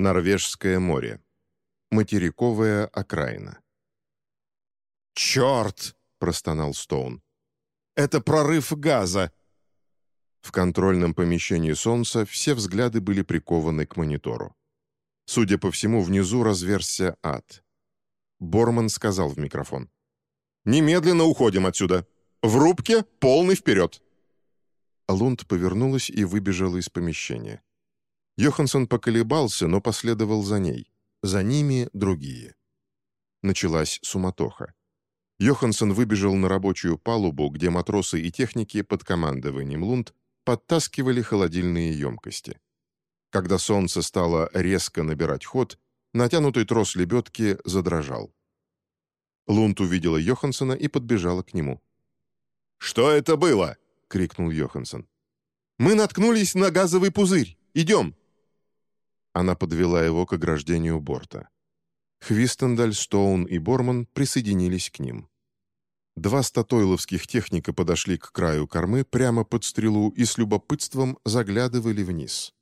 Норвежское море. Материковая окраина. «Черт!» — простонал Стоун. «Это прорыв газа!» В контрольном помещении «Солнца» все взгляды были прикованы к монитору. Судя по всему, внизу разверзся ад. Борман сказал в микрофон. «Немедленно уходим отсюда! В рубке полный вперед!» Лунд повернулась и выбежала из помещения. Йоханссон поколебался, но последовал за ней. За ними другие. Началась суматоха. Йоханссон выбежал на рабочую палубу, где матросы и техники под командованием Лунд подтаскивали холодильные емкости. Когда солнце стало резко набирать ход, натянутый трос лебедки задрожал. Лунд увидела Йоханссона и подбежала к нему. «Что это было?» — крикнул Йоханссон. «Мы наткнулись на газовый пузырь. Идем!» Она подвела его к ограждению борта. Хвистендаль, Стоун и Борман присоединились к ним. Два статойловских техника подошли к краю кормы прямо под стрелу и с любопытством заглядывали вниз.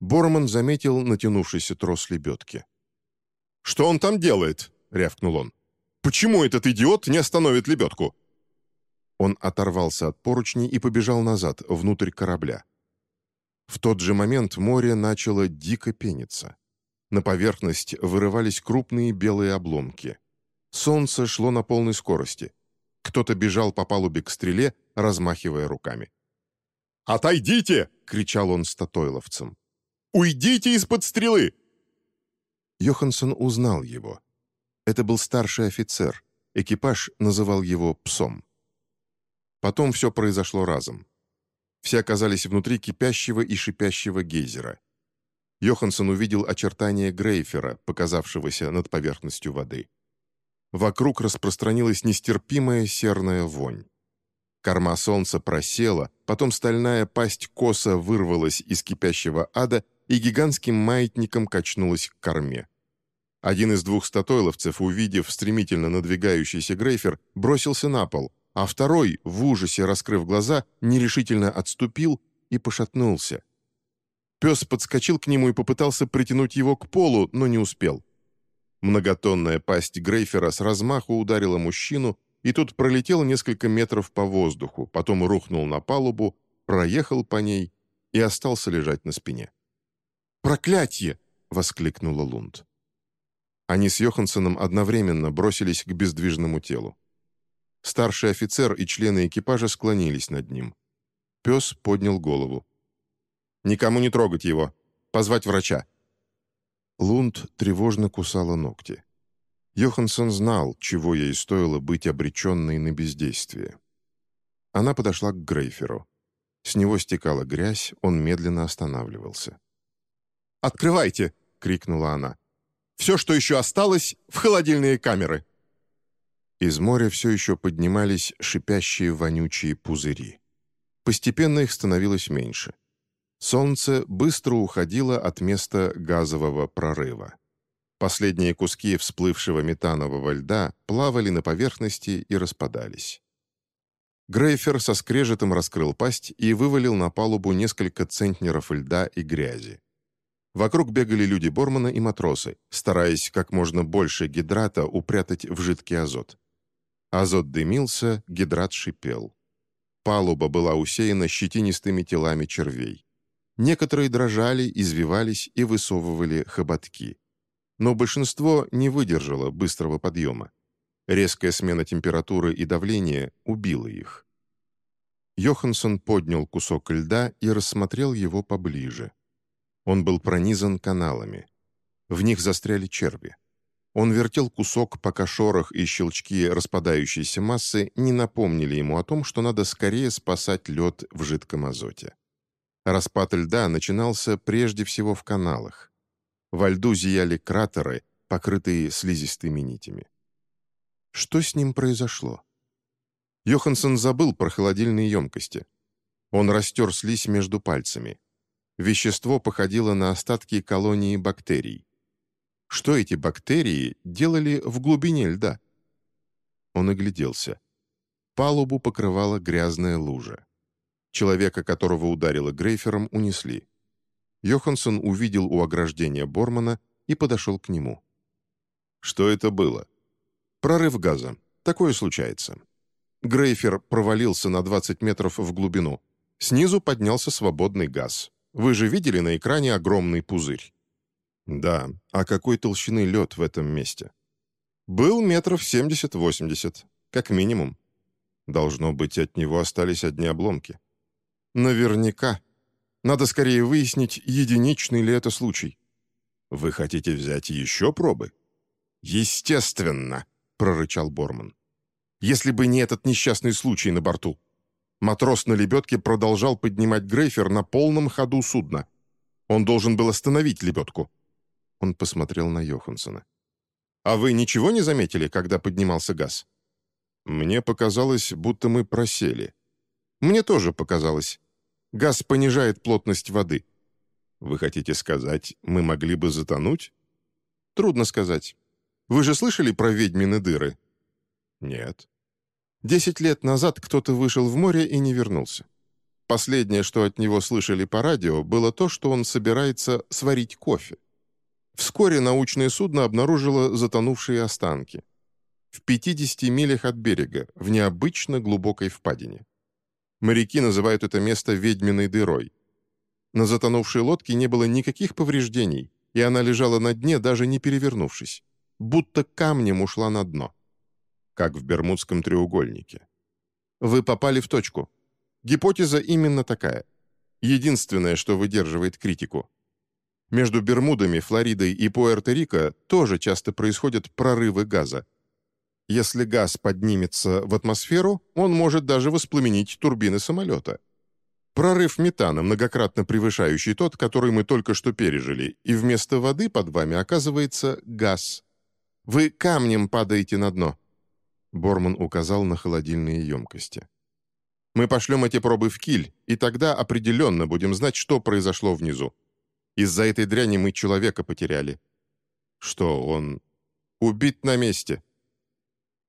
Борман заметил натянувшийся трос лебедки. «Что он там делает?» — рявкнул он. «Почему этот идиот не остановит лебедку?» Он оторвался от поручней и побежал назад, внутрь корабля. В тот же момент море начало дико пениться. На поверхность вырывались крупные белые обломки. Солнце шло на полной скорости. Кто-то бежал по палубе к стреле, размахивая руками. «Отойдите!» — кричал он статойловцам. «Уйдите из-под стрелы!» Йоханссон узнал его. Это был старший офицер. Экипаж называл его «псом». Потом все произошло разом. Все оказались внутри кипящего и шипящего гейзера. Йоханссон увидел очертания Грейфера, показавшегося над поверхностью воды. Вокруг распространилась нестерпимая серная вонь. Корма солнца просела, потом стальная пасть коса вырвалась из кипящего ада и гигантским маятником качнулась к корме. Один из двух статойловцев, увидев стремительно надвигающийся Грейфер, бросился на пол, а второй, в ужасе раскрыв глаза, нерешительно отступил и пошатнулся. Пес подскочил к нему и попытался притянуть его к полу, но не успел. Многотонная пасть Грейфера с размаху ударила мужчину, и тут пролетел несколько метров по воздуху, потом рухнул на палубу, проехал по ней и остался лежать на спине. «Проклятье!» — воскликнула Лунд. Они с Йоханссоном одновременно бросились к бездвижному телу. Старший офицер и члены экипажа склонились над ним. Пес поднял голову. «Никому не трогать его! Позвать врача!» Лунд тревожно кусала ногти. Йоханссон знал, чего ей стоило быть обреченной на бездействие. Она подошла к Грейферу. С него стекала грязь, он медленно останавливался. «Открывайте!» — крикнула она. «Все, что еще осталось, в холодильные камеры!» Из моря все еще поднимались шипящие вонючие пузыри. Постепенно их становилось меньше. Солнце быстро уходило от места газового прорыва. Последние куски всплывшего метанового льда плавали на поверхности и распадались. Грейфер со скрежетом раскрыл пасть и вывалил на палубу несколько центнеров льда и грязи. Вокруг бегали люди Бормана и матросы, стараясь как можно больше гидрата упрятать в жидкий азот. Азот дымился, гидрат шипел. Палуба была усеяна щетинистыми телами червей. Некоторые дрожали, извивались и высовывали хоботки. Но большинство не выдержало быстрого подъема. Резкая смена температуры и давления убила их. Йоханссон поднял кусок льда и рассмотрел его поближе. Он был пронизан каналами. В них застряли черви. Он вертел кусок, пока шорох и щелчки распадающейся массы не напомнили ему о том, что надо скорее спасать лед в жидком азоте. Распад льда начинался прежде всего в каналах. Во льду зияли кратеры, покрытые слизистыми нитями. Что с ним произошло? Йоханссон забыл про холодильные емкости. Он растер слизь между пальцами. Вещество походило на остатки колонии бактерий что эти бактерии делали в глубине льда. Он огляделся. Палубу покрывала грязная лужа. Человека, которого ударило грейфером, унесли. Йоханссон увидел у ограждения Бормана и подошел к нему. Что это было? Прорыв газа. Такое случается. Грейфер провалился на 20 метров в глубину. Снизу поднялся свободный газ. Вы же видели на экране огромный пузырь? Да, а какой толщины лед в этом месте? Был метров 70-80, как минимум. Должно быть, от него остались одни обломки. Наверняка. Надо скорее выяснить, единичный ли это случай. Вы хотите взять еще пробы? Естественно, прорычал Борман. Если бы не этот несчастный случай на борту. Матрос на лебедке продолжал поднимать Грейфер на полном ходу судна. Он должен был остановить лебедку. Он посмотрел на Йоханссона. «А вы ничего не заметили, когда поднимался газ?» «Мне показалось, будто мы просели». «Мне тоже показалось. Газ понижает плотность воды». «Вы хотите сказать, мы могли бы затонуть?» «Трудно сказать. Вы же слышали про ведьмины дыры?» «Нет». Десять лет назад кто-то вышел в море и не вернулся. Последнее, что от него слышали по радио, было то, что он собирается сварить кофе. Вскоре научное судно обнаружило затонувшие останки. В 50 милях от берега, в необычно глубокой впадине. Моряки называют это место ведьминой дырой. На затонувшей лодке не было никаких повреждений, и она лежала на дне, даже не перевернувшись. Будто камнем ушла на дно. Как в Бермудском треугольнике. Вы попали в точку. Гипотеза именно такая. Единственное, что выдерживает критику – между Бермудами, Флоридой и Пуэрто-Рико тоже часто происходят прорывы газа. Если газ поднимется в атмосферу, он может даже воспламенить турбины самолета. Прорыв метана, многократно превышающий тот, который мы только что пережили, и вместо воды под вами оказывается газ. Вы камнем падаете на дно. Борман указал на холодильные емкости. Мы пошлем эти пробы в киль, и тогда определенно будем знать, что произошло внизу. Из-за этой дряни мы человека потеряли». «Что, он убит на месте?»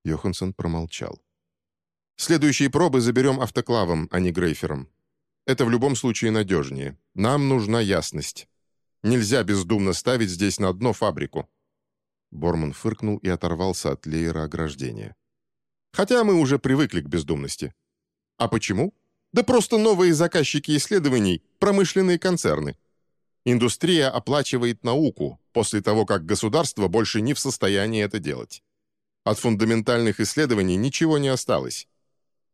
Йоханссон промолчал. «Следующие пробы заберем автоклавом, а не грейфером. Это в любом случае надежнее. Нам нужна ясность. Нельзя бездумно ставить здесь на дно фабрику». Борман фыркнул и оторвался от леера ограждения. «Хотя мы уже привыкли к бездумности. А почему? Да просто новые заказчики исследований — промышленные концерны. Индустрия оплачивает науку после того, как государство больше не в состоянии это делать. От фундаментальных исследований ничего не осталось.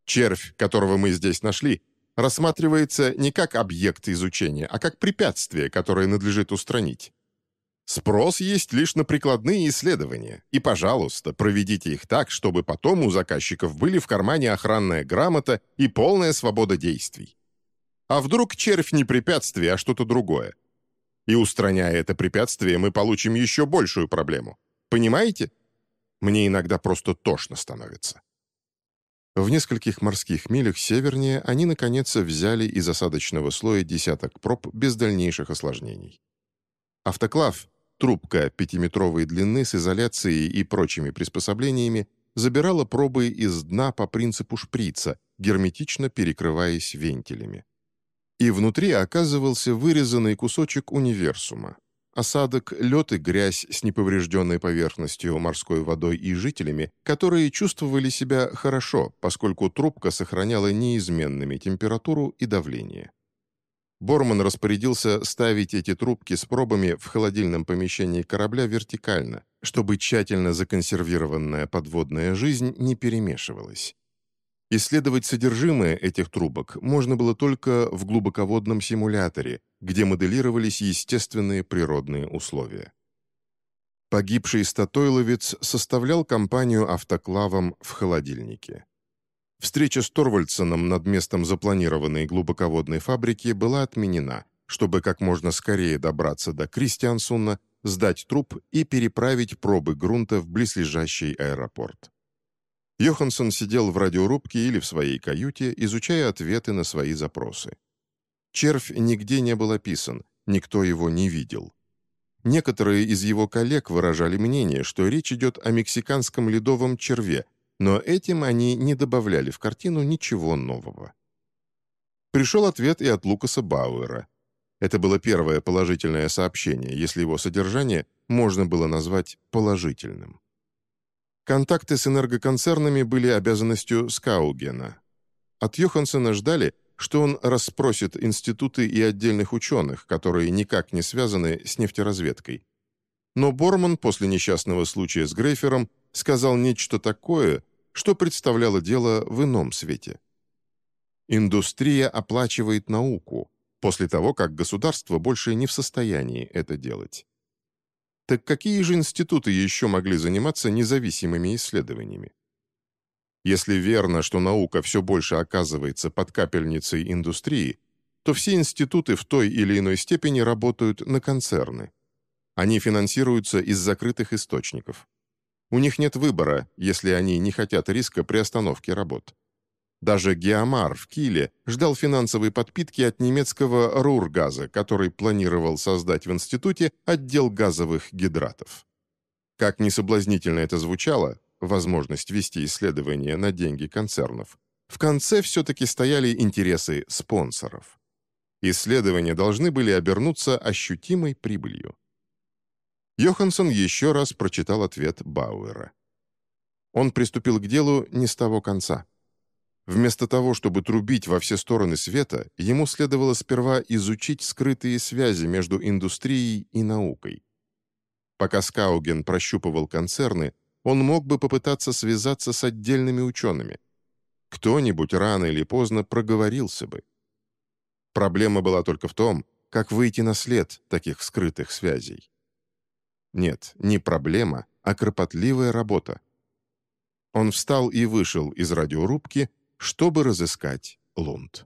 Червь, которого мы здесь нашли, рассматривается не как объект изучения, а как препятствие, которое надлежит устранить. Спрос есть лишь на прикладные исследования, и, пожалуйста, проведите их так, чтобы потом у заказчиков были в кармане охранная грамота и полная свобода действий. А вдруг червь не препятствие, а что-то другое? И устраняя это препятствие, мы получим еще большую проблему. Понимаете? Мне иногда просто тошно становится. В нескольких морских милях севернее они, наконец, взяли из осадочного слоя десяток проб без дальнейших осложнений. Автоклав, трубка пятиметровой длины с изоляцией и прочими приспособлениями, забирала пробы из дна по принципу шприца, герметично перекрываясь вентилями и внутри оказывался вырезанный кусочек универсума. Осадок, лед и грязь с неповрежденной поверхностью, морской водой и жителями, которые чувствовали себя хорошо, поскольку трубка сохраняла неизменными температуру и давление. Борман распорядился ставить эти трубки с пробами в холодильном помещении корабля вертикально, чтобы тщательно законсервированная подводная жизнь не перемешивалась. Исследовать содержимое этих трубок можно было только в глубоководном симуляторе, где моделировались естественные природные условия. Погибший статойловец составлял компанию автоклавом в холодильнике. Встреча с Торвальдсоном над местом запланированной глубоководной фабрики была отменена, чтобы как можно скорее добраться до Кристиансуна, сдать труп и переправить пробы грунта в близлежащий аэропорт. Йоханссон сидел в радиорубке или в своей каюте, изучая ответы на свои запросы. Червь нигде не был описан, никто его не видел. Некоторые из его коллег выражали мнение, что речь идет о мексиканском ледовом черве, но этим они не добавляли в картину ничего нового. Пришел ответ и от Лукаса Бауэра. Это было первое положительное сообщение, если его содержание можно было назвать положительным. Контакты с энергоконцернами были обязанностью Скаугена. От Йоханссона ждали, что он расспросит институты и отдельных ученых, которые никак не связаны с нефтеразведкой. Но Борман после несчастного случая с Грейфером сказал нечто такое, что представляло дело в ином свете. Индустрия оплачивает науку, после того, как государство больше не в состоянии это делать. Так какие же институты еще могли заниматься независимыми исследованиями? Если верно, что наука все больше оказывается под капельницей индустрии, то все институты в той или иной степени работают на концерны. Они финансируются из закрытых источников. У них нет выбора, если они не хотят риска при остановке работ. Даже Геомар в Киле ждал финансовой подпитки от немецкого Рургаза, который планировал создать в институте отдел газовых гидратов. Как ни соблазнительно это звучало, возможность вести исследования на деньги концернов, в конце все-таки стояли интересы спонсоров. Исследования должны были обернуться ощутимой прибылью. Йоханссон еще раз прочитал ответ Бауэра. Он приступил к делу не с того конца. Вместо того, чтобы трубить во все стороны света, ему следовало сперва изучить скрытые связи между индустрией и наукой. Пока Скауген прощупывал концерны, он мог бы попытаться связаться с отдельными учеными. Кто-нибудь рано или поздно проговорился бы. Проблема была только в том, как выйти на след таких скрытых связей. Нет, не проблема, а кропотливая работа. Он встал и вышел из радиорубки, чтобы разыскать Лунд.